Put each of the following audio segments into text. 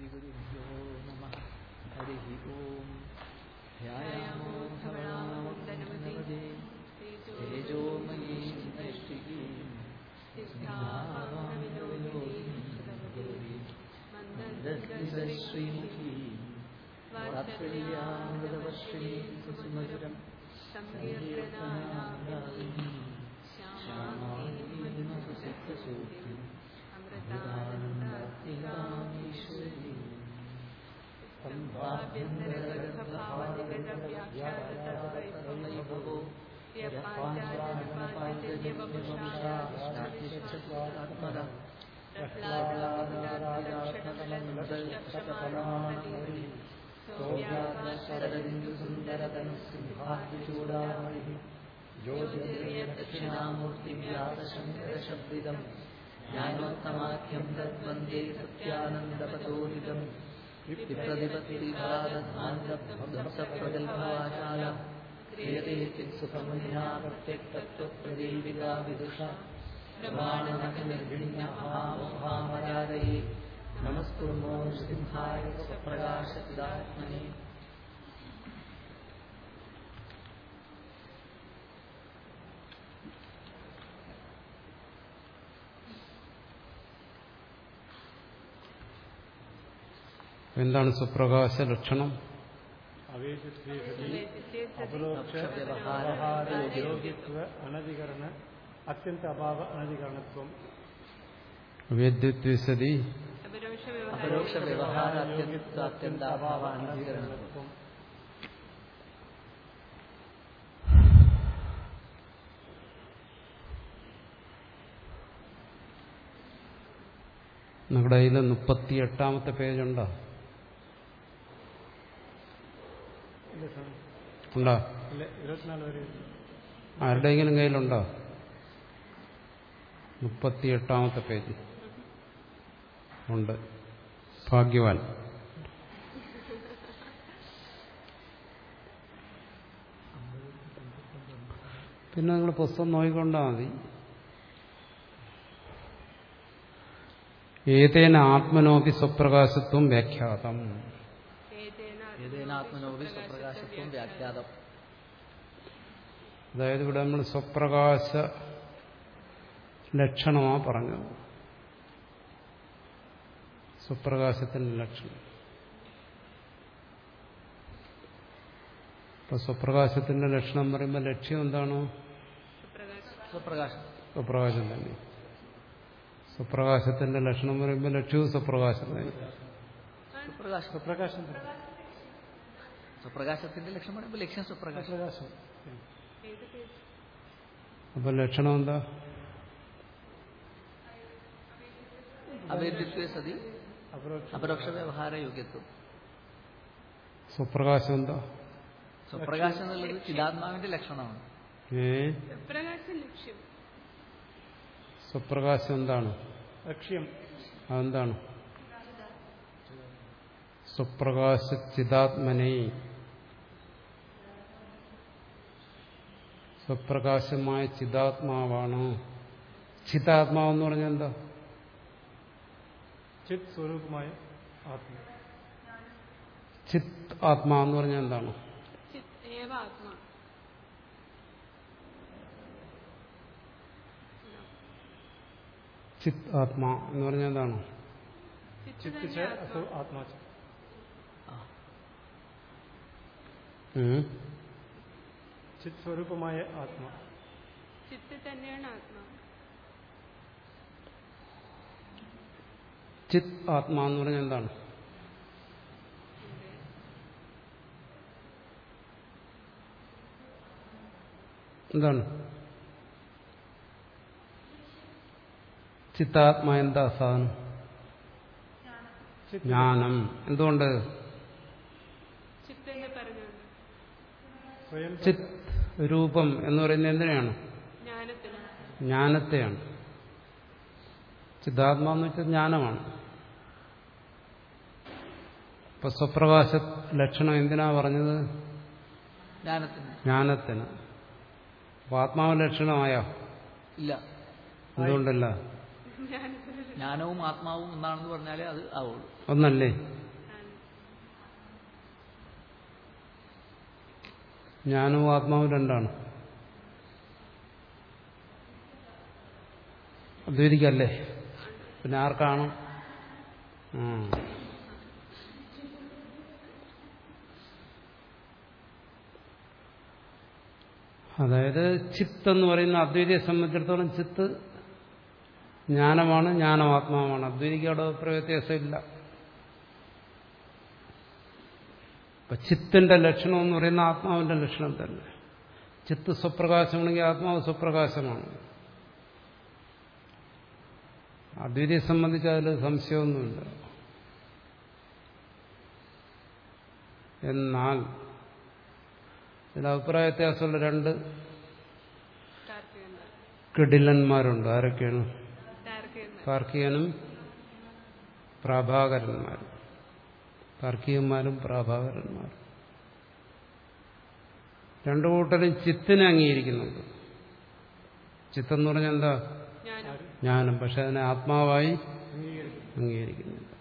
Désolé. विप्रतिपत्तिभारधान्तप्रगल्भवाचाल क्रियते चित्सुखमुनिना प्रत्यक्तत्वप्रदेविका विदुषा प्रमाणमखिलर्भिण्यभामभामरादये नमस्कुर्मो नृसिंहाय स्वप्रकाशचिदात्मने എന്താണ് സുപ്രകാശ ലക്ഷണം അപരോക്ഷ അതിൽ കയ്യിൽ മുപ്പത്തി എട്ടാമത്തെ പേജുണ്ടോ ഇല്ല സാർ ഉണ്ടോ? ആരുടെയെങ്കിലും കയ്യിലുണ്ടോ? മുപ്പത്തി എട്ടാമത്തെ പേജ്. ഉണ്ട്. ഭാഗ്യവാൻ. പിന്നെ നിങ്ങൾ പുസ്തകം നോക്കിക്കൊണ്ടാൽ മതി. ഏതേന ആത്മനോപി സ്വപ്രകാശത്വം വ്യാഖ്യാതം. ഏതേനാത്മനോപി സ്വപ്രകാശത്വം വ്യാഖ്യാതം. അതായത് ഇവിടെ നമ്മൾ സ്വപ്രകാശ ലക്ഷണമാ പറഞ്ഞത്. സ്വപ്രകാശത്തിന്റെ ലക്ഷണം. ഇപ്പൊ സ്വപ്രകാശത്തിന്റെ ലക്ഷണം പറയുമ്പോൾ ലക്ഷ്യം എന്താണ്? സ്വപ്രകാശം. തന്നെ. സ്വപ്രകാശത്തിന്റെ ലക്ഷണം പറയുമ്പോൾ ലക്ഷ്യവും സ്വപ്രകാശം തന്നെ. സ്വപ്രകാശം. സ്വപ്രകാശത്തിന്റെ ലക്ഷ്യം പറയുമ്പോൾ ലക്ഷ്യം സ്വപ്രകാശം. അപ്പൊ ലക്ഷണം എന്താ? അവേദ്യത്വ സതി. അപരോക്ഷ വ്യവഹാര യോഗ്യത്വം. സ്വപ്രകാശം എന്താ? സ്വപ്രകാശം എന്നുള്ളത് ചിതാത്മാവിന്റെ ലക്ഷണമാണ്. സ്വപ്രകാശം എന്താണ്? ലക്ഷ്യം. അതെന്താണ്? സ്വപ്രകാശ ചിതാത്മനെ സ്വപ്രകാശമായ ചിതാത്മാവാണ്. ചിതാത്മാവെന്ന് പറഞ്ഞാൽ എന്താ? ചിത് സ്വരൂപമായ ആത്മ. ചിത് ആത്മാവെന്ന് പറഞ്ഞാൽ എന്താണ്? ചിത് ആത്മാ. എന്ന് പറഞ്ഞാൽ എന്താണ്? ആത്മാ? ചിത് സ്വരൂപമായ ആത്മ. ചിത്ത് തന്നെയാണ് ആത്മാ ചിത് ആത്മാ എന്ന് പറഞ്ഞാൽ എന്താണ്? എന്താണ്? ചിത്താത്മാ എന്താ സാധനം? ജ്ഞാനം. എന്തുകൊണ്ട്? ചിത്ത് രൂപം എന്ന് പറയുന്നത് എന്തിനാണ് ജ്ഞാനത്തെയാണ്. ചിതാത്മാന്ന് വെച്ചാൽ ജ്ഞാനമാണ്. ഇപ്പൊ സ്വപ്രകാശ ലക്ഷണം എന്തിനാ പറഞ്ഞത്? ജ്ഞാനത്തിന്. ജ്ഞാനത്തിന്. അപ്പൊ ആത്മാവ് ലക്ഷണമായോ? ഇല്ല. എന്തുകൊണ്ടല്ല? ജ്ഞാനവും ആത്മാവും ഒന്നാണെന്ന് പറഞ്ഞാലേ അത് ആവുള്ളൂ. ഒന്നല്ലേ ആണ്. ജ്ഞാനവും ആത്മാവും രണ്ടാണ്. അദ്വൈതിക്കല്ലേ? പിന്നെ ആർക്കാണ്. അതായത് ചിത്ത് എന്ന് പറയുന്ന അദ്വൈതിയെ സംബന്ധിച്ചിടത്തോളം ചിത്ത് ജ്ഞാനമാണ് ജ്ഞാനം ആത്മാവാണ്. അദ്വൈതിക്ക് അവിടെ വ്യത്യാസമില്ല അപ്പൊ ചിത്തിന്റെ ലക്ഷണം എന്ന് പറയുന്ന ആത്മാവിന്റെ ലക്ഷണം തന്നെ. ചിത്ത് സ്വപ്രകാശമാണെങ്കിൽ ആത്മാവ് സ്വപ്രകാശമാണ്. അദ്വൈതിയെ സംബന്ധിച്ച് അതിൽ സംശയമൊന്നുമില്ല. എന്നാൽ ഇതിൽ അഭിപ്രായ വ്യത്യാസമുള്ള രണ്ട് കിടിലന്മാരുണ്ട്. ആരൊക്കെയാണ്? കാർക്കിയനും പ്രാഭാകരന്മാരും. താർക്കികന്മാരും പ്രാഭാകരന്മാരും. രണ്ടു കൂട്ടരും ചിത്തിനെ അംഗീകരിക്കുന്നുണ്ട്. ചിത്തം എന്ന് പറഞ്ഞാൽ എന്താ? ജ്ഞാനം. പക്ഷെ അതിനെ ആത്മാവായി അംഗീകരിക്കുന്നുണ്ട്.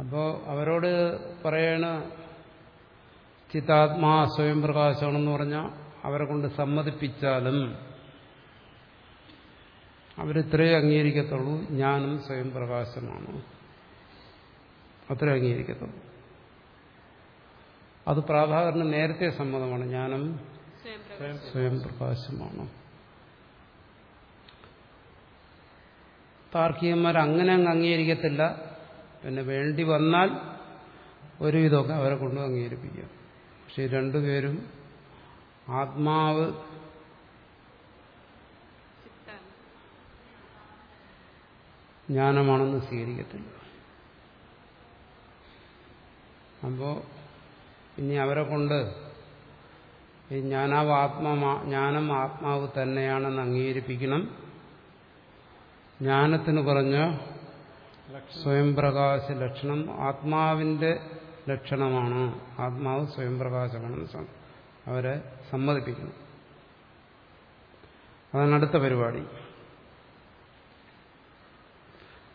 അപ്പോ അവരോട് പറയണ ചിത്താത്മാ സ്വയം പ്രകാശമാണെന്ന് പറഞ്ഞാൽ അവരെ കൊണ്ട് സമ്മതിപ്പിച്ചാലും അവരിത്രേ അംഗീകരിക്കത്തുള്ളൂ. ജ്ഞാനം സ്വയം പ്രകാശമാണ്. അത്രേ അംഗീകരിക്കത്തുള്ളൂ. അത് പ്രാധാകരന് നേരത്തെ സമ്മതമാണ്. ജ്ഞാനം സ്വയം പ്രകാശം സ്വയം പ്രകാശമാണ്. താർക്കികന്മാർ അങ്ങനെ അങ്ങ് അംഗീകരിക്കത്തില്ല. പിന്നെ വേണ്ടി വന്നാൽ ഒരുവിധമൊക്കെ അവരെ കൊണ്ട് അംഗീകരിപ്പിക്കാം. പക്ഷെ രണ്ടുപേരും ആത്മാവ് ജ്ഞാനമാണെന്ന് സ്വീകരിക്കത്തില്ല. അപ്പോ ഇനി അവരെ കൊണ്ട് ഈ ജ്ഞാനാവ് ആത്മാ ജ്ഞാനം ആത്മാവ് തന്നെയാണെന്ന് അംഗീകരിപ്പിക്കണം. ജ്ഞാനത്തിന് പറഞ്ഞ സ്വയംപ്രകാശ സ്വയം പ്രകാശ ലക്ഷണം ആത്മാവിന്റെ ലക്ഷണമാണ്. ആത്മാവ് സ്വയം അവരെ സമ്മതിപ്പിക്കണം. അതാണ് അടുത്ത പരിപാടി.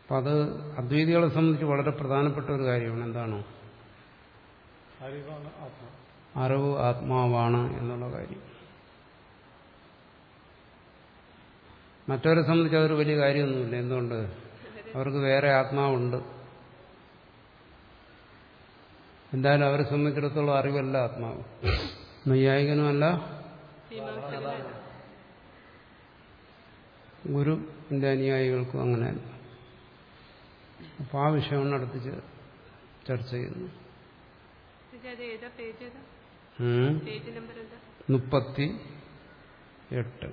അപ്പം അത് അദ്വൈതികളെ സംബന്ധിച്ച് വളരെ പ്രധാനപ്പെട്ട ഒരു കാര്യമാണ്. എന്താണ്? അറിവ് ആത്മാവാണ് എന്നുള്ള കാര്യം. മറ്റവരെ സംബന്ധിച്ച് അതൊരു വലിയ കാര്യമൊന്നുമില്ല. എന്തുകൊണ്ട്? അവർക്ക് വേറെ ആത്മാവുണ്ട്. എന്തായാലും അവരെ സംബന്ധിച്ചിടത്തോളം അറിവല്ല ആത്മാവ്. നൈയായികനുമല്ല ഗുരു ഗുരുവിന്റെ അനുയായികൾക്കും അങ്ങനെ അപ്പോൾ ആ വിഷയമാണ് അടുത്ത് ചർച്ച ചെയ്യുന്നു മുപ്പത്തി എട്ട്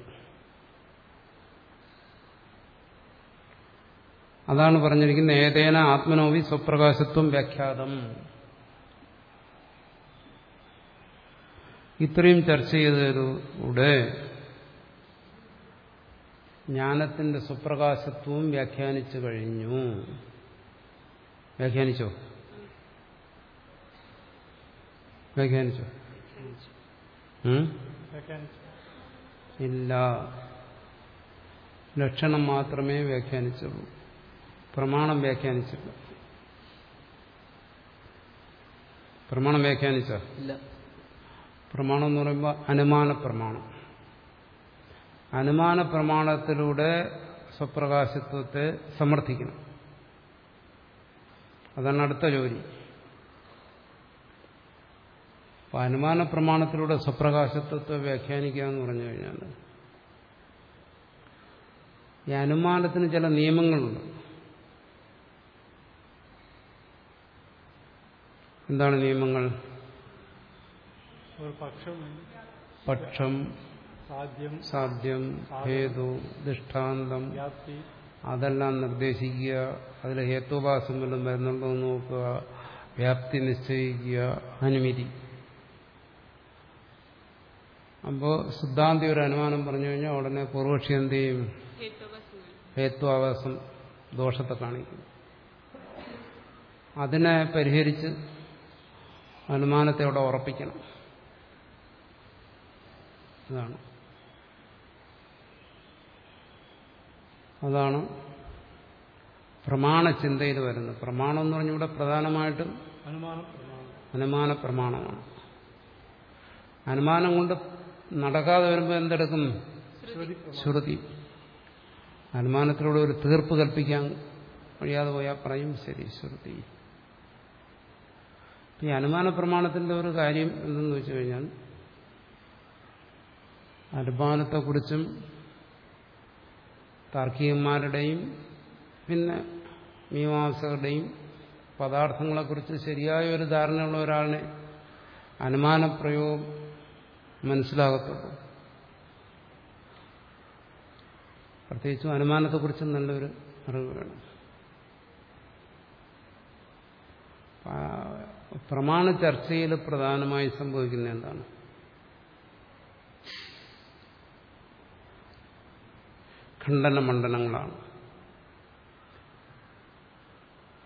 അതാണ് പറഞ്ഞിരിക്കുന്നത് ഏതേന ആത്മനോവി സ്വപ്രകാശത്വം വ്യാഖ്യാതം. ഇത്രയും ചർച്ച ചെയ്തതിലൂടെ ജ്ഞാനത്തിന്റെ സ്വപ്രകാശത്വവും വ്യാഖ്യാനിച്ചു കഴിഞ്ഞു. വ്യാഖ്യാനിച്ചോ? വ്യാഖ്യാനിച്ചോ? ഇല്ല. ലക്ഷണം മാത്രമേ വ്യാഖ്യാനിച്ചുള്ളൂ. പ്രമാണം വ്യാഖ്യാനിച്ചില്ല. പ്രമാണം വ്യാഖ്യാനിച്ച? ഇല്ല. പ്രമാണം എന്ന് പറയുമ്പോൾ അനുമാന പ്രമാണം. അനുമാന പ്രമാണത്തിലൂടെ സ്വപ്രകാശത്വത്തെ സമർത്ഥിക്കണം. അതാണ് അടുത്ത ജോലി. അപ്പൊ അനുമാന പ്രമാണത്തിലൂടെ സ്വപ്രകാശത്വത്തെ വ്യാഖ്യാനിക്കുക എന്ന് പറഞ്ഞു കഴിഞ്ഞാൽ ഈ അനുമാനത്തിന് ചില നിയമങ്ങളുണ്ട്. എന്താണ് നിയമങ്ങൾ? പക്ഷം സാധ്യം സാധ്യം ഹേതു ദൃഷ്ടാന്തം അതെല്ലാം നിർദ്ദേശിക്കുക. അതിൽ ഹേത്തുപാസങ്ങളും വരുന്നുണ്ടോ എന്ന് നോക്കുക. വ്യാപ്തി നിശ്ചയിക്കുക. അനുമതി. അപ്പോൾ സിദ്ധാന്തി ഒരു അനുമാനം പറഞ്ഞു കഴിഞ്ഞാൽ ഉടനെ പൂർവക്ഷി എന്ത് ചെയ്യും? ഹേത്വാവാസം. ദോഷത്തെ കാണിക്കും. അതിനെ പരിഹരിച്ച് അനുമാനത്തെ അവിടെ ഉറപ്പിക്കണം. അതാണ്. അതാണ് പ്രമാണ ചിന്തയിൽ വരുന്നത്. പ്രമാണം എന്ന് പറഞ്ഞിവിടെ പ്രധാനമായിട്ടും അനുമാന പ്രമാണമാണ് അനുമാനം കൊണ്ട് നടക്കാതെ വരുമ്പോൾ എന്തെടുക്കും? ശ്രുതി. അനുമാനത്തിലൂടെ ഒരു തീർപ്പ് കൽപ്പിക്കാൻ കഴിയാതെ പോയാൽ പറയും ശരി ശ്രുതി. ഈ അനുമാന പ്രമാണത്തിന്റെ ഒരു കാര്യം എന്തെന്ന് വെച്ച് കഴിഞ്ഞാൽ അനുമാനത്തെക്കുറിച്ചും താർക്കികന്മാരുടെയും പിന്നെ മീമാംസകരുടെയും പദാർത്ഥങ്ങളെക്കുറിച്ച് ശരിയായ ഒരു ധാരണയുള്ള ഒരാളിനെ അനുമാനപ്രയോഗം മനസ്സിലാകത്തുള്ളൂ. പ്രത്യേകിച്ചും അനുമാനത്തെക്കുറിച്ച് നല്ലൊരു അറിവ് വേണം പ്രമാണ ചർച്ചയിൽ പ്രധാനമായി സംഭവിക്കുന്ന എന്താണ്? ഖണ്ഡന മണ്ഡലങ്ങളാണ്.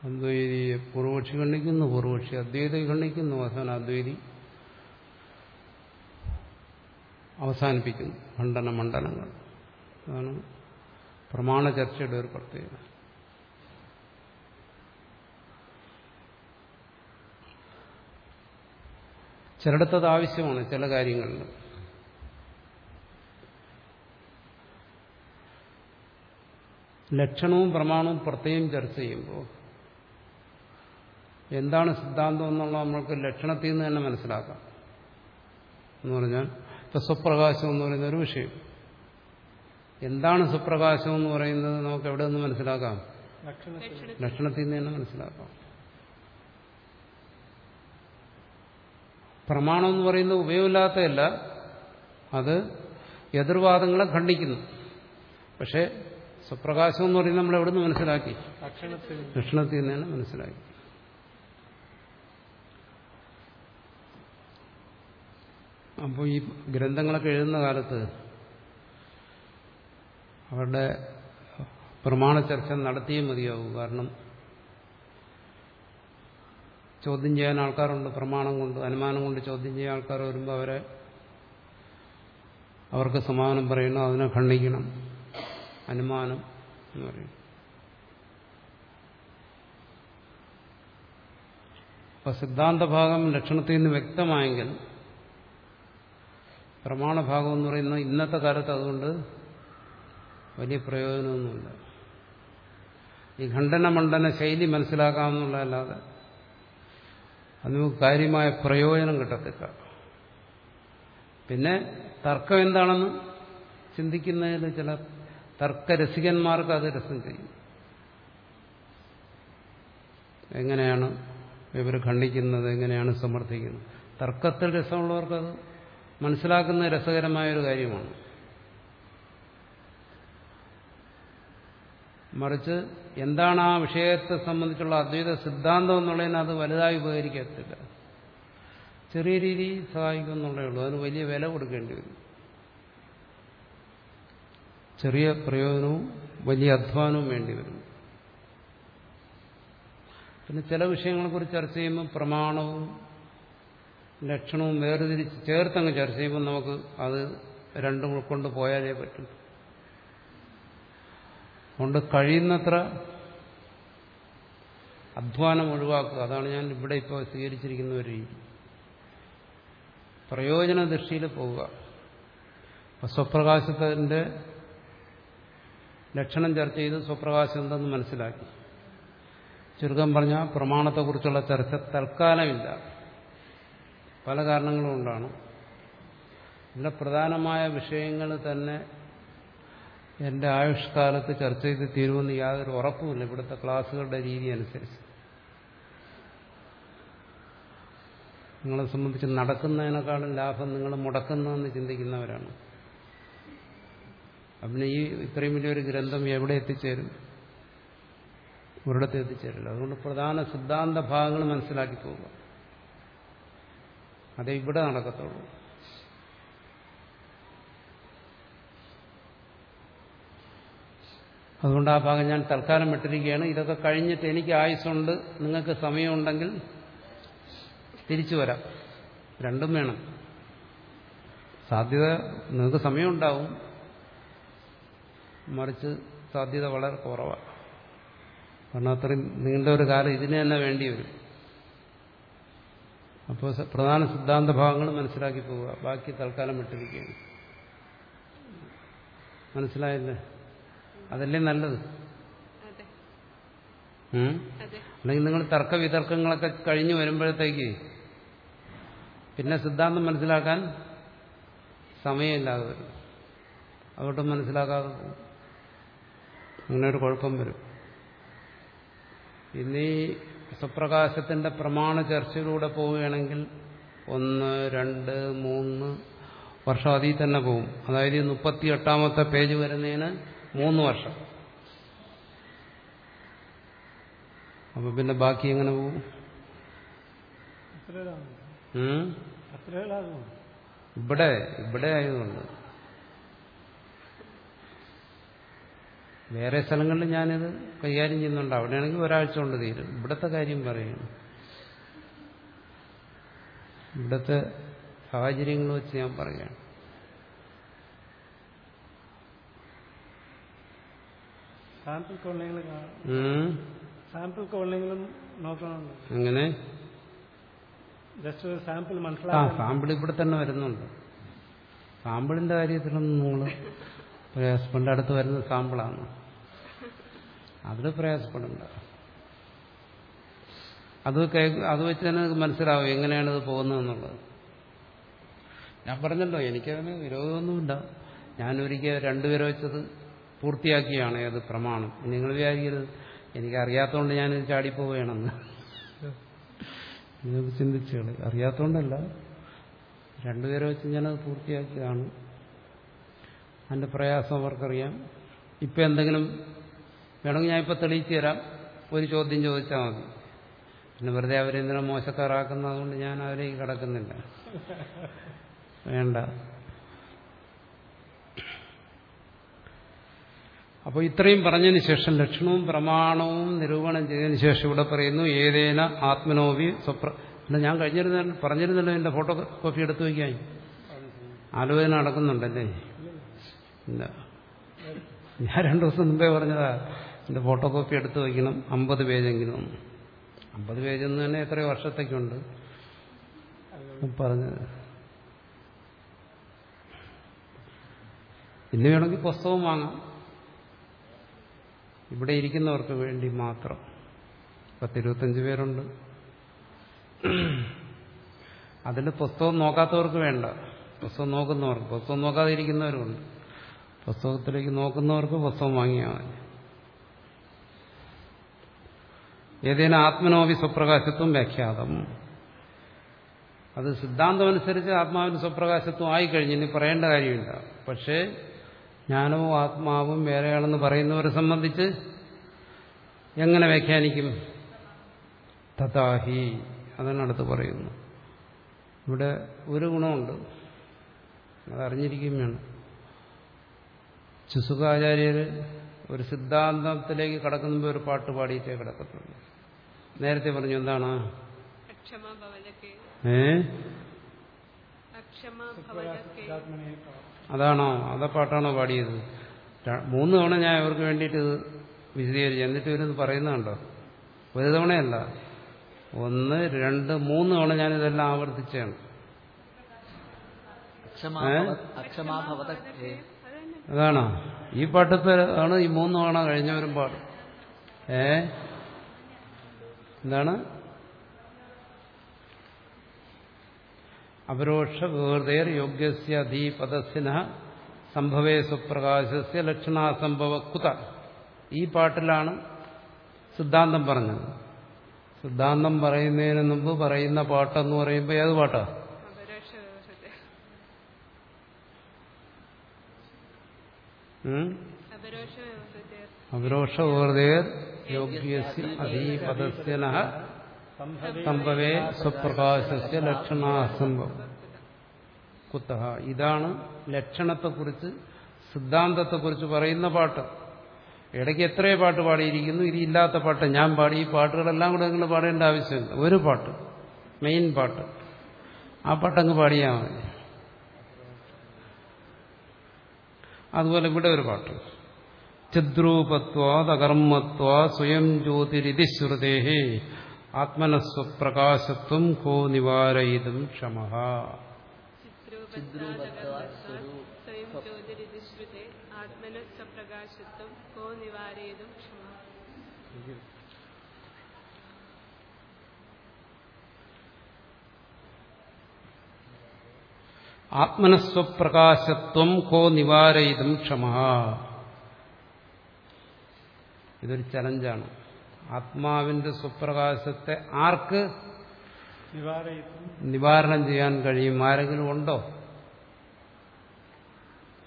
അദ്വൈതിയെ പൂർവക്ഷി ഖണ്ഡിക്കുന്നു പൂർവക്ഷി അദ്വൈതി ഖണ്ഡിക്കുന്നു അവസാനം അദ്വൈതി അവസാനിപ്പിക്കുന്നു. ഖണ്ഡന മണ്ഡലങ്ങൾ. അതാണ് പ്രമാണ ചർച്ചയുടെ ഒരു പ്രത്യേകത. ചിലടത്തത് ആവശ്യമാണ് ചില കാര്യങ്ങളിൽ. ലക്ഷണവും പ്രമാണവും പ്രത്യേകം ചർച്ച ചെയ്യുമ്പോൾ എന്താണ് സിദ്ധാന്തം എന്നുള്ളത് നമ്മൾക്ക് ലക്ഷണത്തിൽ നിന്ന് തന്നെ മനസ്സിലാക്കാം. എന്ന് പറഞ്ഞാൽ ഇപ്പൊ സ്വപ്രകാശം എന്ന് പറയുന്ന ഒരു വിഷയം. എന്താണ് സ്വപ്രകാശം എന്ന് പറയുന്നത് നമുക്ക് എവിടെ നിന്ന് മനസ്സിലാക്കാം? ലക്ഷണത്തിൽ നിന്ന് തന്നെ മനസ്സിലാക്കാം. പ്രമാണം എന്ന് പറയുന്നത് ഉപയോഗമില്ലാത്തതല്ല. അത് എതിർവാദങ്ങളെ ഖണ്ഡിക്കുന്നു. പക്ഷേ സ്വപ്രകാശം എന്ന് പറയുന്നത് നമ്മൾ എവിടെ നിന്ന് മനസ്സിലാക്കി? ലക്ഷണത്തിൽ ലക്ഷണത്തിൽ നിന്ന് തന്നെ മനസ്സിലാക്കി. അപ്പോൾ ഈ ഗ്രന്ഥങ്ങളൊക്കെ എഴുതുന്ന കാലത്ത് അവരുടെ പ്രമാണ ചർച്ച നടത്തിയേ മതിയാവും. കാരണം ചോദ്യം ചെയ്യാൻ ആൾക്കാരുണ്ട് പ്രമാണം കൊണ്ട് അനുമാനം കൊണ്ട് ചോദ്യം ചെയ്യാൻ ആൾക്കാർ വരുമ്പോൾ അവരെ അവർക്ക് സമാധാനം പറയണം അതിനെ ഖണ്ഡിക്കണം. അനുമാനം എന്ന് പറയും. അപ്പൊ സിദ്ധാന്ത ഭാഗം ലക്ഷണത്തിൽ നിന്ന് വ്യക്തമായെങ്കിൽ പ്രമാണഭാഗം എന്ന് പറയുന്ന ഇന്നത്തെ കാലത്ത് അതുകൊണ്ട് വലിയ പ്രയോജനമൊന്നുമില്ല. ഈ ഖണ്ഡന മണ്ഡന ശൈലി മനസ്സിലാക്കാമെന്നുള്ളതല്ലാതെ അത് നമുക്ക് കാര്യമായ പ്രയോജനം കിട്ടത്തില്ല. പിന്നെ തർക്കം എന്താണെന്ന് ചിന്തിക്കുന്നതിൽ ചില തർക്കരസികന്മാർക്ക് അത് രസം ചെയ്യും എങ്ങനെയാണ് ഇവർ ഖണ്ഡിക്കുന്നത്? എങ്ങനെയാണ് സമർത്ഥിക്കുന്നത്? തർക്കത്തിൽ അത് മനസ്സിലാക്കുന്ന രസകരമായ ഒരു കാര്യമാണ്. മറിച്ച് എന്താണ് ആ വിഷയത്തെ സംബന്ധിച്ചുള്ള അദ്വൈത സിദ്ധാന്തം എന്നുള്ളതിന് അത് വലുതായി ഉപകരിക്കത്തില്ല. ചെറിയ രീതിയിൽ സഹായിക്കുമെന്നുള്ളേ ഉള്ളൂ. അതിന് വലിയ വില കൊടുക്കേണ്ടി വരും. ചെറിയ പ്രയോജനവും വലിയ അധ്വാനവും വേണ്ടി വരുന്നു. പിന്നെ ചില വിഷയങ്ങളെക്കുറിച്ച് ചർച്ച ചെയ്യുമ്പോൾ പ്രമാണവും ലക്ഷണവും വേർതിരിച്ച് ചേർത്തങ്ങ് ചർച്ച ചെയ്യുമ്പോൾ നമുക്ക് അത് രണ്ടും ഉൾക്കൊണ്ട് പോയാലേ പറ്റും അതുകൊണ്ട് കഴിയുന്നത്ര അധ്വാനം ഒഴിവാക്കുക. അതാണ് ഞാൻ ഇവിടെ ഇപ്പോൾ സ്വീകരിച്ചിരിക്കുന്ന ഒരു രീതി. പ്രയോജന ദൃഷ്ടിയിൽ പോവുക സ്വപ്രകാശത്തിന്റെ ലക്ഷണം ചർച്ച ചെയ്ത് സ്വപ്രകാശം എന്തെന്ന് മനസ്സിലാക്കി. ചുരുക്കം പറഞ്ഞാൽ പ്രമാണത്തെക്കുറിച്ചുള്ള ചർച്ച തൽക്കാലമില്ല. പല കാരണങ്ങളും കൊണ്ടാണ് ഇതിലെ പ്രധാനമായ വിഷയങ്ങൾ തന്നെ എന്റെ ആയുഷ്കാലത്ത് ചർച്ച ചെയ്ത് തീരുമെന്ന് യാതൊരു ഉറപ്പുമില്ല. ഇവിടുത്തെ ക്ലാസ്സുകളുടെ രീതി അനുസരിച്ച്. നിങ്ങളെ സംബന്ധിച്ച് നടക്കുന്നതിനേക്കാളും ലാഭം നിങ്ങൾ മുടക്കുന്നതെന്ന് ചിന്തിക്കുന്നവരാണ്. അതിന് ഈ ഇത്രയും വലിയൊരു ഗ്രന്ഥം എവിടെ എത്തിച്ചേരും? ഒരിടത്ത് എത്തിച്ചേരില്ല. അതുകൊണ്ട് പ്രധാന സിദ്ധാന്ത ഭാഗങ്ങൾ മനസ്സിലാക്കി പോവുക. അതേ ഇവിടെ നടക്കത്തുള്ളൂ. അതുകൊണ്ട് ആ ഭാഗം ഞാൻ തൽക്കാലം വിട്ടിരിക്കുകയാണ്. ഇതൊക്കെ കഴിഞ്ഞിട്ട് എനിക്ക് ആയുസ്സുണ്ട് നിങ്ങൾക്ക് സമയമുണ്ടെങ്കിൽ തിരിച്ചു വരാം. രണ്ടും വേണം. സാധ്യത നിങ്ങൾക്ക് സമയമുണ്ടാവും. മറിച്ച് സാധ്യത വളരെ കുറവാണ് കാരണം അത്രയും നീണ്ട ഒരു കാലം ഇതിനെ തന്നെ വേണ്ടി വരും. അപ്പോൾ പ്രധാന സിദ്ധാന്ത ഭാഗങ്ങൾ മനസ്സിലാക്കി പോവുക. ബാക്കി തൽക്കാലം വിട്ടിരിക്കുകയാണ്. മനസ്സിലായില്ലേ? അതല്ലേ നല്ലത്? അല്ലെങ്കിൽ നിങ്ങൾ തർക്ക വിതർക്കങ്ങളൊക്കെ കഴിഞ്ഞ് വരുമ്പോഴത്തേക്ക് പിന്നെ സിദ്ധാന്തം മനസ്സിലാക്കാൻ സമയമില്ലാതെ വരും. അതുകൊണ്ട് മനസ്സിലാക്കാതെ പോകും. അങ്ങനെ ഒരു കുഴപ്പം വരും. ഇനി സുപ്രകാശത്തിന്റെ പ്രമാണ ചർച്ചയിലൂടെ പോവുകയാണെങ്കിൽ ഒന്ന് രണ്ട് മൂന്ന് വർഷം അതിൽ തന്നെ പോകും അതായത് മുപ്പത്തി എട്ടാമത്തെ പേജ് വരുന്നതിന് മൂന്ന് വർഷം. അപ്പൊ പിന്നെ ബാക്കി എങ്ങനെ പോകും ഇവിടെ ഇവിടെ ആയതുകൊണ്ട്. വേറെ സ്ഥലങ്ങളിൽ ഞാനിത് കൈകാര്യം ചെയ്യുന്നുണ്ട്. അവിടെയാണെങ്കിൽ ഒരാഴ്ച കൊണ്ട് തീരും. ഇവിടുത്തെ കാര്യം പറയുന്നു ഇവിടുത്തെ സാഹചര്യങ്ങൾ വെച്ച് ഞാൻ പറയുകയാണ് സാമ്പിൾ? സാമ്പിൾ നോക്കണമല്ലോ. അങ്ങനെ ജസ്റ്റ് സാമ്പിൾ ഇവിടെ തന്നെ വരുന്നുണ്ട്. സാമ്പിളിന്റെ കാര്യത്തിലൊന്നും നിങ്ങൾ പ്രയാസപ്പെടേണ്ട അടുത്ത് വരുന്ന സാമ്പിളാണ്. അതിൽ പ്രയാസപ്പെടേണ്ട. അത് അത് വെച്ച് തന്നെ മനസ്സിലാവും എങ്ങനെയാണ് ഇത് പോകുന്നതെന്നുള്ളത്. ഞാൻ പറഞ്ഞല്ലോ എനിക്കതിന് വിരോധമൊന്നുമില്ല. ഞാനൊരിക്കൽ രണ്ടുപേരെ വെച്ചത് പൂർത്തിയാക്കിയാണ് അത് പ്രമാണം. നിങ്ങൾ വിചാരിക്കരുത്. എനിക്കറിയാത്തതുകൊണ്ട് ഞാനിത് ചാടിപ്പോവുകയാണെന്ന്. നിങ്ങൾ ചിന്തിച്ചുകൾ അറിയാത്തതുകൊണ്ടല്ല രണ്ടുപേരെ വെച്ച് ഞാനത് പൂർത്തിയാക്കിയതാണ്. അതിന്റെ പ്രയാസം അവർക്കറിയാം. ഇപ്പം എന്തെങ്കിലും വേണമെങ്കിൽ ഞാൻ ഇപ്പം തെളിയിച്ചു തരാം. ഒരു ചോദ്യം ചോദിച്ചാൽ മതി. പിന്നെ വെറുതെ അവരെന്തിനാ മോശക്കാരാക്കുന്നതുകൊണ്ട് ഞാൻ അവരേക്ക് കിടക്കുന്നില്ല. വേണ്ട. അപ്പോൾ ഇത്രയും പറഞ്ഞതിന് ശേഷം ലക്ഷണവും പ്രമാണവും നിരൂപണം ചെയ്തതിന് ശേഷം ഇവിടെ പറയുന്നു ഏതേന ആത്മനോവി സ്വപ്ര അല്ല ഞാൻ കഴിഞ്ഞിരുന്ന പറഞ്ഞിരുന്നല്ലോ എന്റെ ഫോട്ടോ കോപ്പി എടുത്തു വയ്ക്കാൻ. ആലോചന നടക്കുന്നുണ്ടല്ലേ? ഇല്ല. ഞാൻ രണ്ടു ദിവസം മുമ്പേ പറഞ്ഞതാ എന്റെ ഫോട്ടോ കോപ്പി എടുത്തു വയ്ക്കണം അമ്പത് പേജെങ്കിലും. അമ്പത് പേജെന്ന് തന്നെ എത്രയോ വർഷത്തേക്കുണ്ട്. പറഞ്ഞത് ഇന്ന് വേണമെങ്കിൽ പുസ്തകം വാങ്ങാം. ഇവിടെ ഇരിക്കുന്നവർക്ക് വേണ്ടി മാത്രം. പത്തിരുപത്തഞ്ച് പേരുണ്ട്. അതിൽ പുസ്തകം നോക്കാത്തവർക്ക് വേണ്ട. പുസ്തകം നോക്കുന്നവർക്ക് പുസ്തകം നോക്കാതെ ഇരിക്കുന്നവരുണ്ട് പുസ്തകത്തിലേക്ക് നോക്കുന്നവർക്ക് പുസ്തകം വാങ്ങിയാൽ മതി. ഏതേന ആത്മനോവി സ്വപ്രകാശത്വം വ്യാഖ്യാതം. അത് സിദ്ധാന്തമനുസരിച്ച് ആത്മാവിന് സ്വപ്രകാശത്വം ആയിക്കഴിഞ്ഞു ഇനി പറയേണ്ട കാര്യമില്ല. പക്ഷേ ജ്ഞാനവും ആത്മാവും വേറെയാണെന്ന് പറയുന്നവരെ സംബന്ധിച്ച് എങ്ങനെ വ്യാഖ്യാനിക്കും? തഥാഹി അതാണ് അടുത്ത് പറയുന്നു ഇവിടെ ഒരു ഗുണമുണ്ട്. അതറിഞ്ഞിരിക്കും വേണം. ചുസുകാചാര്യർ ഒരു സിദ്ധാന്തത്തിലേക്ക് കടക്കുമ്പോൾ ഒരു പാട്ട് പാടിയിട്ടേ കിടക്കത്തുള്ളൂ. നേരത്തെ പറഞ്ഞു എന്താണ്? ഏ? അതാണോ? അതാ പാട്ടാണോ പാടിയത്? മൂന്ന് തവണ ഞാൻ അവർക്ക് വേണ്ടിയിട്ട് ഇത് വിശദീകരിച്ചു. എന്നിട്ട് ഇവരിത് പറയുന്നുണ്ടോ? ഒരു തവണയല്ല. ഒന്ന് രണ്ട് മൂന്ന് തവണ ഞാൻ ഇതെല്ലാം ആവർത്തിച്ചാണ്. അക്ഷമാ അതാണോ? ഈ പാട്ടത്താണ് ഈ മൂന്ന് തവണ കഴിഞ്ഞവരും പാടും. ഏ? എന്താണ്? അപരോക്ഷ വിവൃതേർ യോഗ്യസ്യ അധീപദസ്സിന സംഭവേ സുപ്രകാശസ്യ ലക്ഷണാസംഭവ കുത. ഈ പാട്ടിലാണ് സിദ്ധാന്തം പറഞ്ഞത്. സിദ്ധാന്തം പറയുന്നതിന് മുമ്പ് പറയുന്ന പാട്ടെന്ന് പറയുമ്പോൾ ഏത് പാട്ടാ? അപരോക്ഷ വിവൃതേർ യോഗ്യസ്യ അധീപദസ്യന സംഭവേ സ്വപ്രകാശസ്യ ലക്ഷണാസംഭവം കുത്തഹ. ഇതാണ് ലക്ഷണത്തെക്കുറിച്ച് സിദ്ധാന്തത്തെക്കുറിച്ച് പറയുന്ന പാട്ട്. ഇടയ്ക്ക് എത്രയോ പാട്ട് പാടിയിരിക്കുന്നു. ഇത് ഇല്ലാത്ത പാട്ട് ഞാൻ പാടി. ഈ പാട്ടുകളെല്ലാം കൂടെ നിങ്ങൾ പാടേണ്ട ആവശ്യമില്ല. ഒരു പാട്ട്. മെയിൻ പാട്ട്. ആ പാട്ടങ്ങ് പാടിയാൽ മതി. അതുപോലെ ഇവിടെ ഒരു പാട്ട്. ചിദ്രൂപത്വാത് അകർമ്മത്വാ സ്വയം ജ്യോതിരിതി ശ്രുതേ ആത്മനസ്വപ്രകാശത്വം കോ നിവാരയിതും ക്ഷമ. സ്വയം ജ്യോതിരിതി ശ്രുതേ. ആത്മന സപ്രകാശത്വം കോ നിവാരയിതും ക്ഷമ. ആത്മനസ്വപ്രകാശത്വം കോ നിവാരയിതും ക്ഷമ. ഇതൊരു ചലഞ്ചാണ്. ആത്മാവിന്റെ സ്വപ്രകാശത്തെ ആർക്ക് നിവാരണം ചെയ്യാൻ കഴിയും? ആരെങ്കിലും ഉണ്ടോ?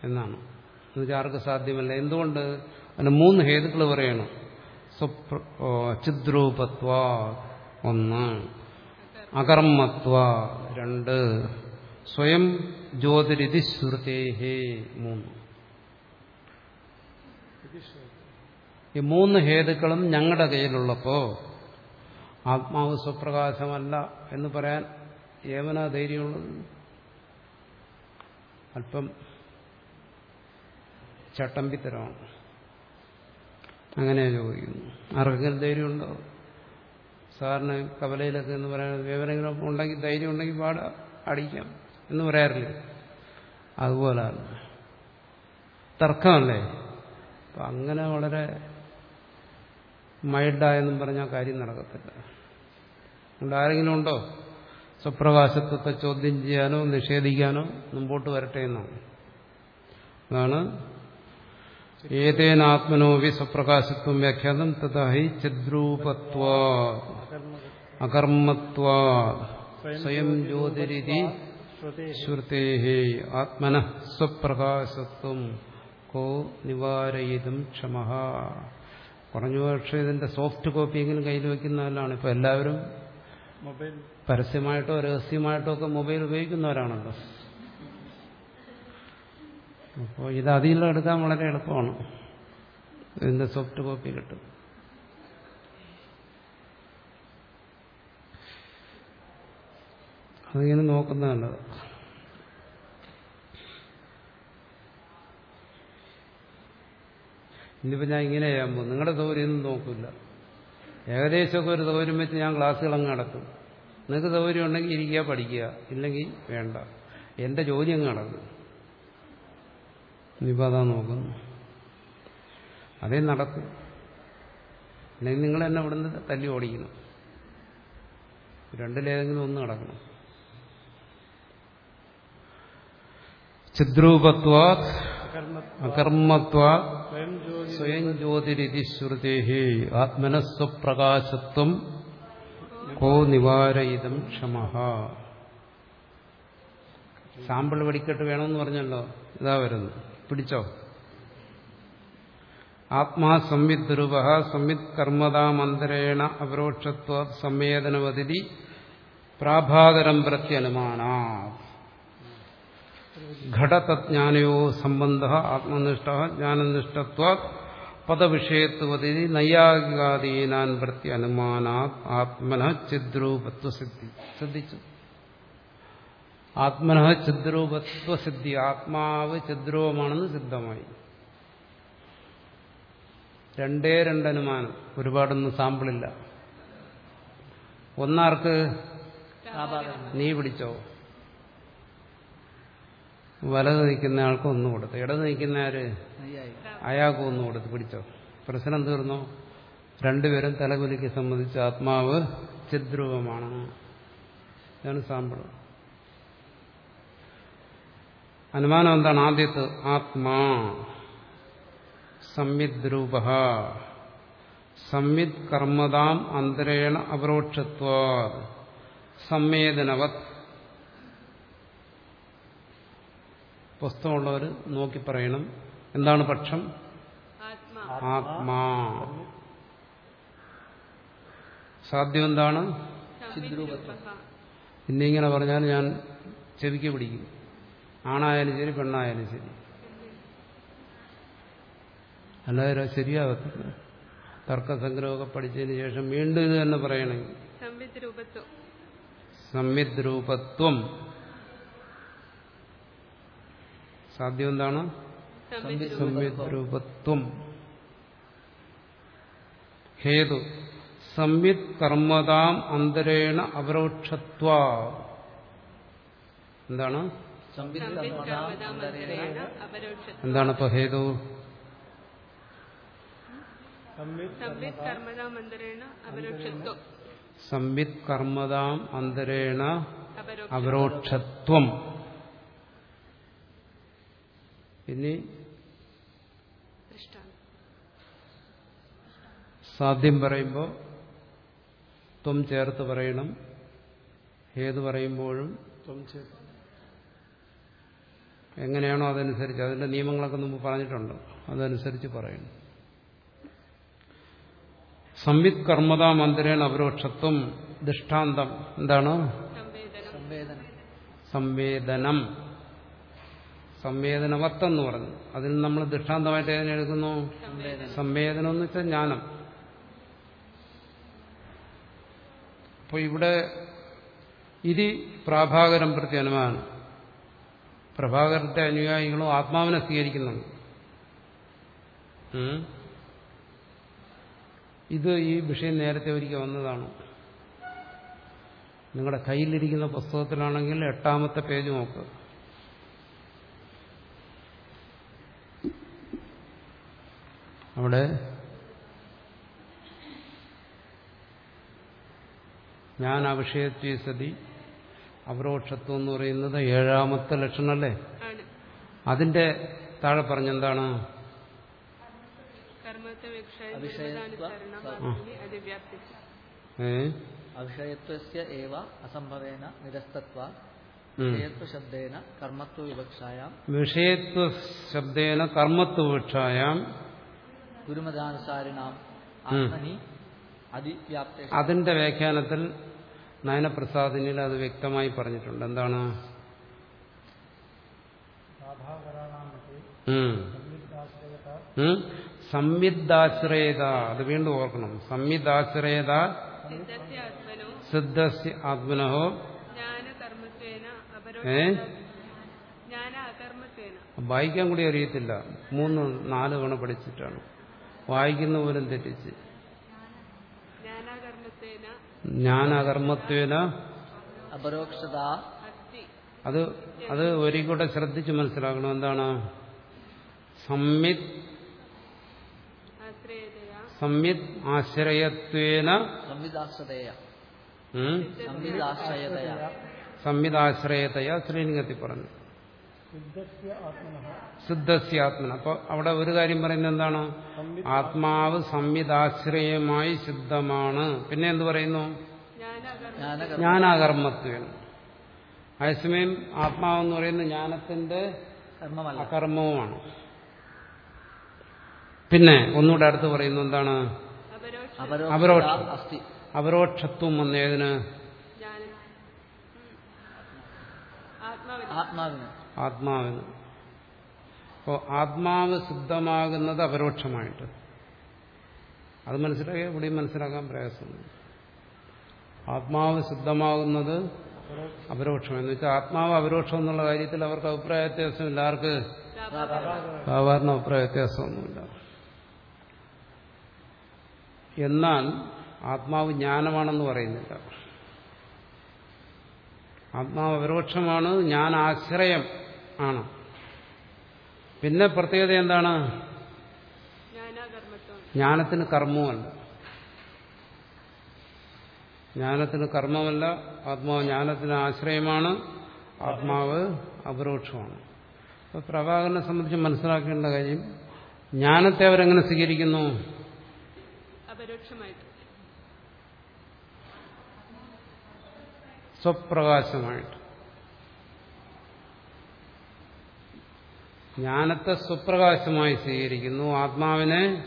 എന്നാണ്. എന്നുവെച്ചാൽ ആർക്ക് സാധ്യമല്ല. എന്തുകൊണ്ട്? അതിന് മൂന്ന് ഹേതുക്കൾ പറയണം. സ്വപ്ര ചിദ്രൂപത്വ ഒന്ന് അകർമ്മത്വ രണ്ട്. സ്വയം ജ്യോതിരിതി ശ്രുതേഹേ മൂന്ന്. ഈ മൂന്ന് ഹേതുക്കളും ഞങ്ങളുടെ കയ്യിലുള്ളപ്പോ ആത്മാവ് സ്വപ്രകാശമല്ല എന്ന് പറയാൻ ഏവനാ ധൈര്യമുള്ളത്? അല്പം ചട്ടമ്പിത്തരമാണ്. അങ്ങനെ ചോദിക്കുന്നു. ആർക്കെങ്കിലും ധൈര്യമുണ്ടോ? സാറിന് കവലയിലൊക്കെ എന്ന് പറയാൻ വിവരങ്ങളും ഉണ്ടെങ്കിൽ ധൈര്യം ഉണ്ടെങ്കിൽ പാട അടിക്കാം. എന്ന് പറയാറില്ലേ. അതുപോലാണ്. തർക്കമല്ലേ? അപ്പം അങ്ങനെ വളരെ മൈൽഡായെന്നും പറഞ്ഞാൽ കാര്യം നടക്കത്തില്ല. അതുകൊണ്ട് ആരെങ്കിലും ഉണ്ടോ? സ്വപ്രകാശത്വത്തെ ചോദ്യം ചെയ്യാനോ നിഷേധിക്കാനോ മുമ്പോട്ട് വരട്ടെ എന്നാണ്. അതാണ് ഏതേനാത്മനോവി സ്വപ്രകാശത്വം വ്യാഖ്യാനം തഥാഹി ചിദ്രൂപത്വ. അകർമ്മത്വ. സ്വയം ജ്യോതിരിതി ശ്രുതേ ശ്രുതേ ആത്മന സ്വപ്രകാശത്വം കോ നിവാരയിതും ക്ഷമ കുറഞ്ഞ പക്ഷേ ഇതിന്റെ സോഫ്റ്റ് കോപ്പി കോപ്പിയെങ്കിലും കയ്യിൽ വയ്ക്കുന്നവരാണ് ഇപ്പൊ എല്ലാവരും മൊബൈൽ. പരസ്യമായിട്ടോ രഹസ്യമായിട്ടോ ഒക്കെ മൊബൈൽ ഉപയോഗിക്കുന്നവരാണല്ലോ. അപ്പോൾ ഇത് അതിൽ എടുക്കാൻ വളരെ എളുപ്പമാണ്. ഇതിന്റെ സോഫ്റ്റ് കോപ്പി കിട്ടും. അതിങ്ങനെ നോക്കുന്നത് നല്ലത് ഇനിയിപ്പോൾ ഞാൻ ഇങ്ങനെ ചെയ്യാൻ പോകും നിങ്ങളുടെ സൗകര്യമൊന്നും നോക്കില്ല ഏകദേശമൊക്കെ ഒരു സൗകര്യം വെച്ച് ഞാൻ ക്ലാസ്സുകൾ അങ്ങ് നടക്കും. നിങ്ങൾക്ക് സൗകര്യം ഉണ്ടെങ്കിൽ ഇരിക്കുക പഠിക്കുക. ഇല്ലെങ്കിൽ വേണ്ട. എന്റെ ജോലി അങ്ങ് നടക്കും. ഇനിയിപ്പോൾ അതാ നോക്കുന്നു. അതേ നടക്കും. അല്ലെങ്കിൽ നിങ്ങൾ എന്നെ ഇവിടുന്ന് തല്ലി ഓടിക്കണം. രണ്ടിലേതെങ്കിലും ഒന്ന് നടക്കണം. ചിദ്രൂപത്വാ അകർമ്മത്വാ സ്വയം ജ്യോതിരിതി ആത്മനസ്വപ്രകാശത്വം കോ നിവാരയിതം ക്ഷമ സാമ്പിൾ വെടിക്കെട്ട് വേണമെന്ന് പറഞ്ഞല്ലോ ഇതാ വരുന്നു. പിടിച്ചോ? ആത്മാ സംവിത് രൂപ സംവിത് കർമ്മതാമന്തരേണ അപരോക്ഷത്വ സംവേദനവതി പ്രാഭാതരം പ്രത്യനുമാനാ ഘടതജ്ഞാനയോ സംബന്ധ ആത്മനിഷ്ഠ ജ്ഞാനനിഷ്ഠത്വ പദവിഷയത്വതി നൈയാഗികാദീനാൻ പ്രത്യ അനുമാനാത് ആത്മന ചിദ്രൂപത്വസിദ്ധി. ശ്രദ്ധിച്ചു. ആത്മന ചിദ്രൂപത്വസിദ്ധി. ആത്മാവ് ചിദ്രൂപമാണെന്ന് സിദ്ധമായി. രണ്ടേ രണ്ടനുമാനം. ഒരുപാടൊന്നും സാമ്പിളില്ല. ഒന്നാർക്ക്? നീ പിടിച്ചോ? വലത് നിൽക്കുന്ന ആൾക്ക് ഒന്ന് കൊടുത്തു. ഇടത് നിൽക്കുന്ന ആര്? അയാൾക്ക് ഒന്ന് കൊടുത്തു പിടിച്ചോ. പ്രശ്നം തീർന്നോ? രണ്ടുപേരും തലകുലിക്ക് സംബന്ധിച്ച് ആത്മാവ് ചിദ്രൂപമാണ്. ഇതാണ് സാമ്പിൾ. അനുമാനം എന്താണ്? ആദ്യത്തെ ആത്മാ സംവിദ്രൂപ. സംവിത് കർമ്മദാം അന്തരേണ അപരോക്ഷത്വ. സംവേദനവത് പുസ്തകമുള്ളവർ നോക്കി പറയണം. എന്താണ് പക്ഷം? ആത്മാ. സാധ്യം എന്താണ് പിന്നെ ഇങ്ങനെ പറഞ്ഞാൽ ഞാൻ ചെവിക്ക് പിടിക്കും. ആണായാലും ശരി പെണ്ണായാലും ശരി. അല്ലാതെ ശരിയാകത്തില്ല തർക്കസംഗ്രഹമൊക്കെ പഠിച്ചതിന് ശേഷം വീണ്ടും ഇത് തന്നെ പറയണമെങ്കിൽ സംവിദ്രൂപത്വം സംവിദ്രൂപത്വം സാധ്യം എന്താണ് രൂപത്വം സംവിദ്രൂപത്വം ഹേതു. സംവിത് കർമ്മതാം അന്തരേണ അപരോക്ഷത്വ എന്താണ്? എന്താണ് ഇപ്പൊ ഹേതു? സംവിത് അപരോക്ഷത്വം കർമ്മതാം അന്തരേണ അപരോക്ഷ അപരോക്ഷത്വം ഇനി സാധ്യം പറയുമ്പോൾ ത്വം ചേർത്ത് പറയണം. ഏത് പറയുമ്പോഴും ത്വം ചേർത്ത്. എങ്ങനെയാണോ അതനുസരിച്ച്. അതിന്റെ നിയമങ്ങളൊക്കെ മുമ്പ് പറഞ്ഞിട്ടുണ്ട്. അതനുസരിച്ച് പറയണം. സംവിത് കർമ്മതാ മന്ദിരേണ അപരോക്ഷത്വം ദൃഷ്ടാന്തം. എന്താണ്? സംവേദനം. സംവേദനം. സംവേദനം. സംവേദനവത്തെന്ന് പറഞ്ഞു. അതിൽ നമ്മൾ ദൃഷ്ടാന്തമായിട്ട് ഏതിനെ എടുക്കുന്നു സംവേദനം. എന്ന് വെച്ചാൽ ജ്ഞാനം. അപ്പൊ ഇവിടെ ഇതി പ്രാഭാകരം പ്രതി അനുമാനം. പ്രഭാകരന്റെ അനുയായികളും ആത്മാവിനെ സ്വീകരിക്കുന്നുണ്ട്. ഇത് ഈ വിഷയം നേരത്തെ ഒരിക്കൽ വന്നതാണ്. നിങ്ങളുടെ കയ്യിലിരിക്കുന്ന പുസ്തകത്തിലാണെങ്കിൽ എട്ടാമത്തെ പേജ് നോക്കുക അവിടെ ഞാൻ അവിഷയത്വ സതി അപരോക്ഷത്വം എന്ന് പറയുന്നത് ഏഴാമത്തെ ലക്ഷണല്ലേ? അതിന്റെ താഴെ പറഞ്ഞെന്താണ്? വിഷയത്വ ശബ്ദേന കർമ്മത്വ വിവക്ഷായാം വിഷയത്വ ശബ്ദേന കർമ്മത്വപക്ഷായാം ഗുരുമതാനുസാരിണാം. ആത്മനി അതിവ്യാപ്ത അതിന്റെ വ്യാഖ്യാനത്തിൽ നയനപ്രസാദിനിൽ അത് വ്യക്തമായി പറഞ്ഞിട്ടുണ്ട്. എന്താണ്? സംവിദ്ധാശ്രയത അത് വീണ്ടും ഓർക്കണം. സംവിദ്ധാശ്രയത സിദ്ധസ്യ ആത്മനോ. സിദ്ധസ്യ ആത്മനോ. ജ്ഞാനകർമ്മത്വേന ഏ? വായിക്കാൻ കൂടി അറിയത്തില്ല. മൂന്ന് നാല് തവണ പഠിച്ചിട്ടാണ്. വായിക്കുന്ന പോലും തെറ്റിച്ച്. ജ്ഞാനാകർമ്മത്വേന അപരോക്ഷത. അത് അത് ഒരിക്കൽ കൂടെ ശ്രദ്ധിച്ച് മനസ്സിലാക്കണം. എന്താണ്? സമ്മിത് സംവിത് ആശ്രയത്വേന. സംവിധാശ്രയതയാ ശ്രീലിംഗത്തിൽ പറഞ്ഞു സിദ്ധസ്യാത്മന അപ്പൊ അവിടെ ഒരു കാര്യം പറയുന്നത് എന്താണ്? ആത്മാവ് സംവിധാശ്രയമായി സിദ്ധമാണ്. പിന്നെ എന്ത് പറയുന്നു? ജ്ഞാനാകർമ്മ. ജ്ഞാനകർമ്മ ജ്ഞാനാകർമ്മത്വം അതേസമയം ആത്മാവെന്ന് പറയുന്നത് ജ്ഞാനത്തിന്റെ അകർമ്മവുമാണ്. പിന്നെ ഒന്നുകൂടെ അടുത്ത് പറയുന്നു എന്താണ്? അപരോക്ഷ അപരോക്ഷത്വം വന്നേതിന് ആത്മാവിന്. ആത്മാവിന് ആത്മാവിന് അപ്പോൾ ആത്മാവ് സിദ്ധമാകുന്നത് അപരോക്ഷമായിട്ട്. അത് മനസ്സിലാക്കി ഇവിടെയും മനസ്സിലാക്കാൻ പ്രയാസമുണ്ട്. ആത്മാവ് സിദ്ധമാകുന്നത് അപരോക്ഷം എന്ന് വെച്ചാൽ ആത്മാവ് അപരോക്ഷം എന്നുള്ള കാര്യത്തിൽ അവർക്ക് അഭിപ്രായ വ്യത്യാസമില്ല. ആർക്ക്? സാധാരണ അഭിപ്രായ വ്യത്യാസമൊന്നുമില്ല. എന്നാൽ ആത്മാവ് ജ്ഞാനമാണെന്ന് പറയുന്നില്ല. ആത്മാവ് അപരോക്ഷമാണ് ഞാൻ ആശ്രയം ആണ്. പിന്നെ പ്രത്യേകത എന്താണ്? ജ്ഞാനത്തിന് കർമ്മമല്ല ജ്ഞാനത്തിന് കർമ്മമല്ല ആത്മാവ് ജ്ഞാനത്തിന് ആശ്രയമാണ് ആത്മാവ് അപരോക്ഷമാണ്. അപ്പോൾ പ്രഭാകരനെ സംബന്ധിച്ച് മനസ്സിലാക്കേണ്ട കാര്യം ജ്ഞാനത്തെ അവരെങ്ങനെ സ്വീകരിക്കുന്നു? സ്വപ്രകാശമായിട്ട്. ജ്ഞാനത്തെ സ്വപ്രകാശമായി സ്വീകരിക്കുന്നു. ആത്മാവിനെ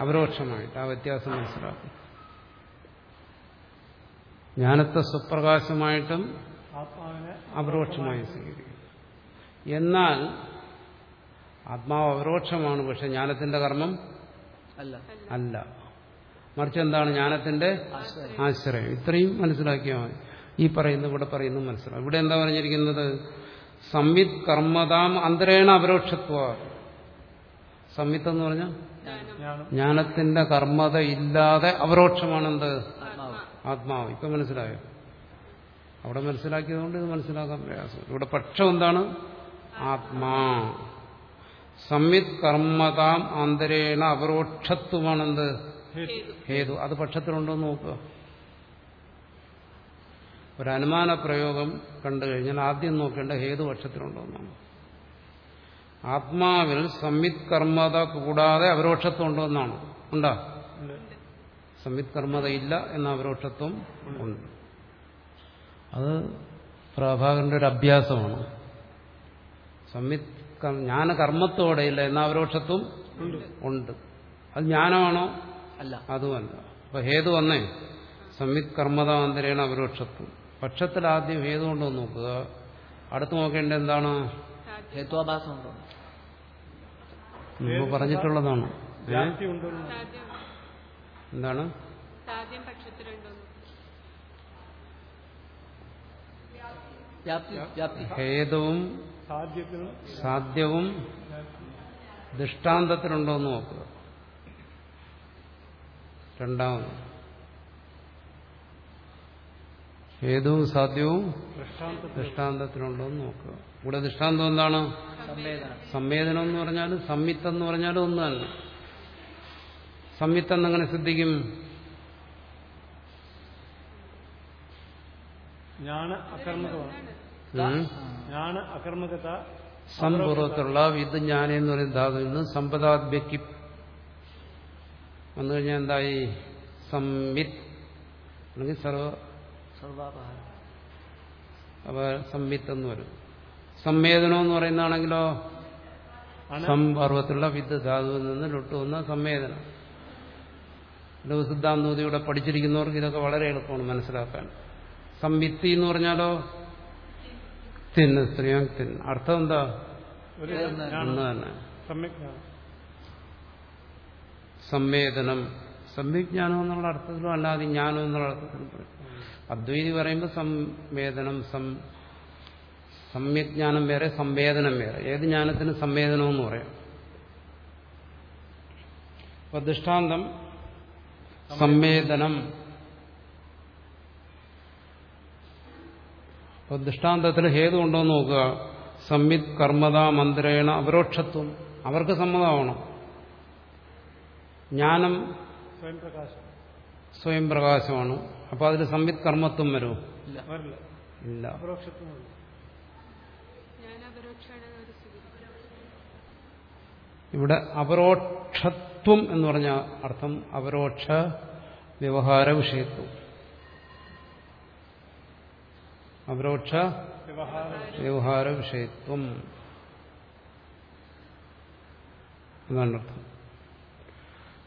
അപരോക്ഷമായിട്ട് ആ വ്യത്യാസം മനസ്സിലാക്കും. ജ്ഞാനത്തെ സ്വപ്രകാശമായിട്ടും അപരോക്ഷമായി സ്വീകരിക്കും എന്നാൽ ആത്മാവ് അപരോക്ഷമാണ് പക്ഷെ ജ്ഞാനത്തിന്റെ കർമ്മം അല്ല. അല്ല. മറിച്ച് എന്താണ് ജ്ഞാനത്തിന്റെ ആശ്രയം. ഇത്രയും മനസ്സിലാക്കിയാൽ മതി. ഈ പറയുന്ന ഇവിടെ പറയുന്നു മനസ്സിലാവും. ഇവിടെ എന്താ പറഞ്ഞിരിക്കുന്നത്? സംവിത് കർമ്മതാം അന്തരേണ അപരോക്ഷത്വ. സംവിത്ത് എന്ന് പറഞ്ഞാൽ ജ്ഞാനം. ജ്ഞാനം ജ്ഞാനത്തിന്റെ കർമ്മത ഇല്ലാതെ അപരോക്ഷമാണെന്ത്? ആത്മാവ്. ഇപ്പൊ മനസ്സിലായോ? അവിടെ മനസ്സിലാക്കിയതുകൊണ്ട് ഇത് മനസ്സിലാക്കാൻ പ്രയാസം. ഇവിടെ പക്ഷം എന്താണ്? ആത്മാ. സംവിത് കർമ്മതാം അന്തരേണ അപരോക്ഷത്വമാണെന്ത്? ഹേതു. അത് പക്ഷത്തിലുണ്ടോ എന്ന് നോക്കുക. ഒരു അനുമാന പ്രയോഗം കണ്ടു കഴിഞ്ഞാൽ ആദ്യം നോക്കേണ്ട ഹേതു പക്ഷത്തിലുണ്ടോ എന്നാണ്. ആത്മാവിൽ സംവിത് കർമ്മത കൂടാതെ അപരോക്ഷത്വം ഉണ്ടോ എന്നാണ്. ഉണ്ടോ? സംയുത് സംവിത് കർമ്മത ഇല്ല എന്ന അപരോക്ഷത്വം ഉണ്ട്. അത് പ്രഭാകരന്റെ ഒരു അഭ്യാസമാണ്. സംവിത് ജ്ഞാന കർമ്മത്തോടെ ഇല്ല എന്ന അപരോക്ഷത്വം ഉണ്ട്. അത് ജ്ഞാനമാണോ? അല്ല. അതുമല്ല. അപ്പൊ ഹേതു വന്നേ. സംവിത് കർമ്മതാന്തരേണ അപരോക്ഷത്വം. പക്ഷത്തിൽ ആദ്യം ഹേതു കൊണ്ടോ നോക്കുക? അടുത്ത് നോക്കേണ്ട എന്താണ്? ഹേത്വാഭാസമുണ്ടോ മുമ്പ് പറഞ്ഞിട്ടുള്ളതാണ്. എന്താണ്? ഹേതവും സാധ്യവും ദൃഷ്ടാന്തത്തിലുണ്ടോ എന്ന് നോക്കുക. രണ്ടാമത് ഹേതുവും സാധ്യവും ദൃഷ്ടാന്തത്തിനുണ്ടോന്ന് നോക്കുക. ഇവിടെ ദൃഷ്ടാന്തം എന്താണ്? സംവേദനം. എന്ന് പറഞ്ഞാലും സംയുക്തം എന്ന് പറഞ്ഞാലും ഒന്നല്ല. സംയുക്തം എങ്ങനെ സിദ്ധിക്കും? സംപൂർവത്തുള്ള വിദ് ജ്ഞാനം എന്ന് പറയുന്ന ധാതു നിന്ന് സമ്പദാദ്യക്ക് വന്നു കഴിഞ്ഞാൽ എന്തായി? സംവിത് അല്ലെങ്കിൽ സർവ സർവാപഹാരം. അവ സംവിത്ത് എന്ന് വരും. സംവേദനം എന്ന് പറയുന്നതാണെങ്കിലോ? സംപർവത്തിലുള്ള വിദ്യ ധാതുവിൽ നിന്ന് ലൊട്ടു വന്ന സംവേദനം. ലഘുസിദ്ധാന്തൂതിയുടെ പഠിച്ചിരിക്കുന്നവർക്ക് ഇതൊക്കെ വളരെ എളുപ്പമാണ് മനസ്സിലാക്കാൻ. സംവിത്തി എന്ന് പറഞ്ഞാലോ? തിന്ന് സ്ത്രീയാങ് തിന്ന്. അർത്ഥം എന്താ? തന്നെ. സംവേദനം. സംവിജ്ഞാനം എന്നുള്ള അർത്ഥത്തിലും അല്ലാതെ ജ്ഞാനം എന്നുള്ള അർത്ഥത്തിലും പറയും അദ്വൈതി പറയുമ്പോൾ സംവേദനം സം സമ്യജ്ഞാനം വേറെ സംവേദനം വേറെ. ഏത് ജ്ഞാനത്തിന് സംവേദനം എന്ന് പറയാം? അപ്പൊ ദൃഷ്ടാന്തം സംവേദനം. അപ്പൊ ദൃഷ്ടാന്തത്തിൽ ഹേതു ഉണ്ടോ എന്ന് നോക്കുക. സംവിത് കർമ്മത മന്ത്രേണ അപരോക്ഷത്വം അവർക്ക് സമ്മതമാവണം. ജ്ഞാനം സ്വയം പ്രകാശം സ്വയം പ്രകാശമാണ്. അപ്പൊ അതിൽ സംവിത് കർമ്മത്വം വരുമോ ഇല്ല. ഇവിടെ അപരോക്ഷത്വം എന്ന് പറഞ്ഞ അർത്ഥം അപരോക്ഷ വ്യവഹാര വിഷയത്വം. അപരോക്ഷ വ്യവഹാര വിഷയത്വം. എന്നാണ് അർത്ഥം.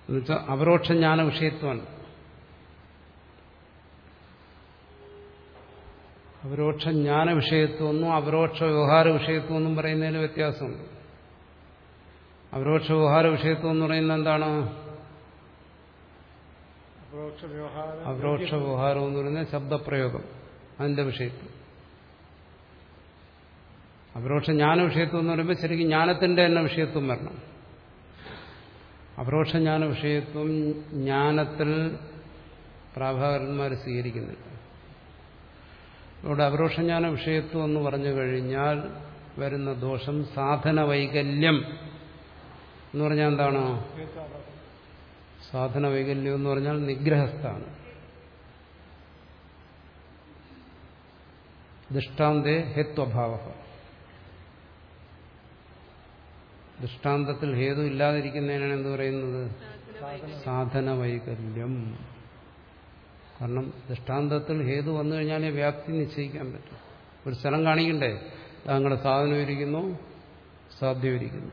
എന്നുവെച്ചാൽ അപരോക്ഷ ജ്ഞാന വിഷയത്വമാണ്. അപരോക്ഷ ജ്ഞാന വിഷയത്വമെന്നും അപരോക്ഷ വ്യവഹാര വിഷയത്വമെന്നും പറയുന്നതിന് വ്യത്യാസമുണ്ട്. അപരോക്ഷ വ്യവഹാര വിഷയത്വം എന്ന് പറയുന്നത് എന്താണ്? അപരോക്ഷ വ്യവഹാര എന്ന് പറയുന്നത് ശബ്ദപ്രയോഗം അതിന്റെ വിഷയത്വം. അപരോക്ഷ ജ്ഞാന വിഷയത്വം എന്ന് പറയുമ്പോൾ ശരിക്കും ജ്ഞാനത്തിന്റെ തന്നെ വിഷയത്വം വരണം. അപരോക്ഷ ജ്ഞാന വിഷയത്വം ജ്ഞാനത്തിൽ പ്രാഭാകരന്മാർ സ്വീകരിക്കുന്നില്ല. ഇവിടെ അപരോക്ഷജ്ഞാന വിഷയത്വം എന്ന് പറഞ്ഞു കഴിഞ്ഞാൽ വരുന്ന ദോഷം സാധന വൈകല്യം. എന്ന് പറഞ്ഞാൽ എന്താണോ? സാധന വൈകല്യം എന്ന് പറഞ്ഞാൽ നിഗ്രഹസ്ഥാണ് ദൃഷ്ടാന്തേ ഹേത്വഭാവ. ദൃഷ്ടാന്തത്തിൽ ഹേതു ഇല്ലാതിരിക്കുന്നതിനാണ് എന്ത് പറയുന്നത്? സാധന വൈകല്യം. കാരണം ദൃഷ്ടാന്തത്തിൽ ഹേതു വന്നു കഴിഞ്ഞാലേ വ്യാപ്തി നിശ്ചയിക്കാൻ പറ്റും. ഒരു സ്ഥലം കാണിക്കണ്ടേ? താങ്കളുടെ സാധനം ഇരിക്കുന്നു സാധ്യം ഇരിക്കുന്നു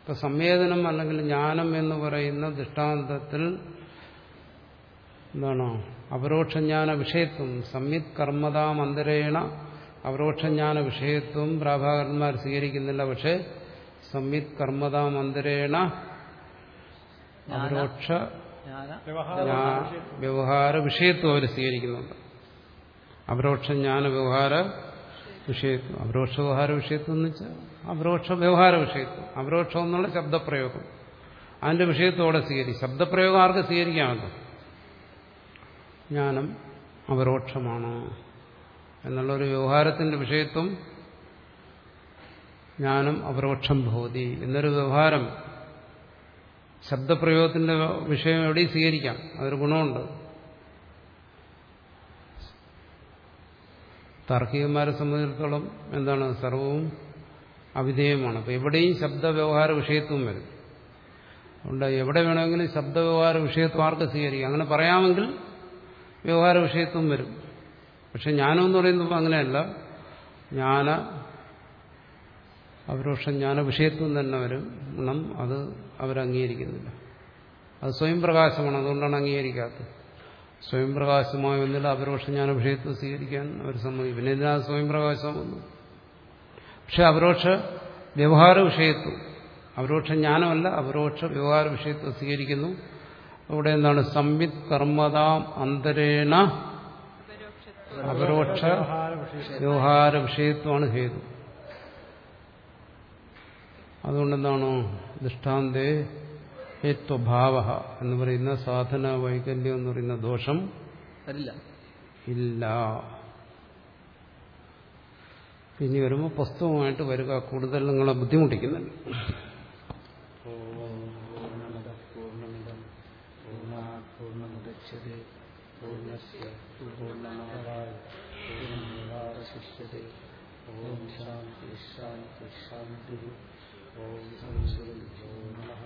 ഇപ്പൊ സംവേദനം അല്ലെങ്കിൽ ജ്ഞാനം എന്ന് പറയുന്ന ദൃഷ്ടാന്തത്തിൽ എന്താണ്? അപരോക്ഷജ്ഞാന വിഷയത്വം സംയുത് കർമ്മതാമന്തരേണ അപരോക്ഷജ്ഞാന വിഷയത്വം പ്രാഭാകരന്മാർ സ്വീകരിക്കുന്നില്ല. പക്ഷേ സംയുത് കർമ്മതാമന്തരേണ അപരോക്ഷ വ്യവഹാര വിഷയത്വം. അവർ സ്വീകരിക്കുന്നുണ്ട്. അപരോക്ഷ ജ്ഞാന വ്യവഹാര വിഷയത്വം. അപരോക്ഷ വ്യവഹാര വിഷയത്വം എന്ന് വെച്ചാൽ അപരോക്ഷ വ്യവഹാര വിഷയത്വം. അപരോക്ഷം എന്നുള്ള ശബ്ദപ്രയോഗം. അതിന്റെ വിഷയത്തോടെ സ്വീകരിക്കും. ശബ്ദപ്രയോഗം ആർക്ക് സ്വീകരിക്കാമല്ലോ ജ്ഞാനം അപരോക്ഷമാണ് എന്നുള്ളൊരു വ്യവഹാരത്തിന്റെ വിഷയത്വം ജ്ഞാനം അപരോക്ഷം ഭവതി എന്നൊരു വ്യവഹാരം ശബ്ദപ്രയോഗത്തിന്റെ വിഷയം എവിടെയും സ്വീകരിക്കാം. അതൊരു ഗുണമുണ്ട്. താർക്കികന്മാരെ സംബന്ധിച്ചിടത്തോളം എന്താണ്? സർവവും അവിധേയമാണ്. അപ്പൊ എവിടെയും ശബ്ദ വ്യവഹാര വിഷയത്വം വരും. അതുകൊണ്ട് എവിടെ വേണമെങ്കിലും ശബ്ദ വ്യവഹാര വിഷയത്വം ആർക്ക് സ്വീകരിക്കാം? അങ്ങനെ പറയാമെങ്കിൽ വ്യവഹാര വിഷയത്വം വരും. പക്ഷെ ജ്ഞാനം എന്ന് പറയുന്നത് അങ്ങനെയല്ല. ജ്ഞാന അപരോക്ഷ ജ്ഞാന വിഷയത്വം തന്നെ അവർ ഗുണം അത് അവരംഗീകരിക്കുന്നില്ല. അത് സ്വയം പ്രകാശമാണ് അതുകൊണ്ടാണ് അംഗീകരിക്കാത്തത്. സ്വയം പ്രകാശമായ ഒന്നിൽ അപരോക്ഷ ജ്ഞാന വിഷയത്വം സ്വീകരിക്കാൻ അവർ സമ്മതിക്കും. പിന്നെ എന്തിനാ സ്വയം പ്രകാശമാകുന്നു പക്ഷെ അപരോക്ഷ വ്യവഹാര വിഷയത്വം അപരോക്ഷ ജ്ഞാനമല്ല അപരോക്ഷ വ്യവഹാര വിഷയത്വം സ്വീകരിക്കുന്നു. അവിടെ എന്താണ്? സംവിത് കർമ്മതാം അന്തരേണ അപരോക്ഷ വ്യവഹാര വിഷയത്വമാണ് ഹേതു. അതുകൊണ്ടെന്താണോ ദൃഷ്ടാന്തേ ഹേത്വഭാവ എന്ന് പറയുന്ന സാധന വൈകല്യം എന്ന് പറയുന്ന ദോഷം ഇല്ല ഇനി വരുമ്പോൾ പുസ്തകമായിട്ട് വരിക കൂടുതൽ നിങ്ങളെ ബുദ്ധിമുട്ടിക്കുന്നുണ്ട് ഓം ശാന്തി ശാന്തി ശാന്തി ഓം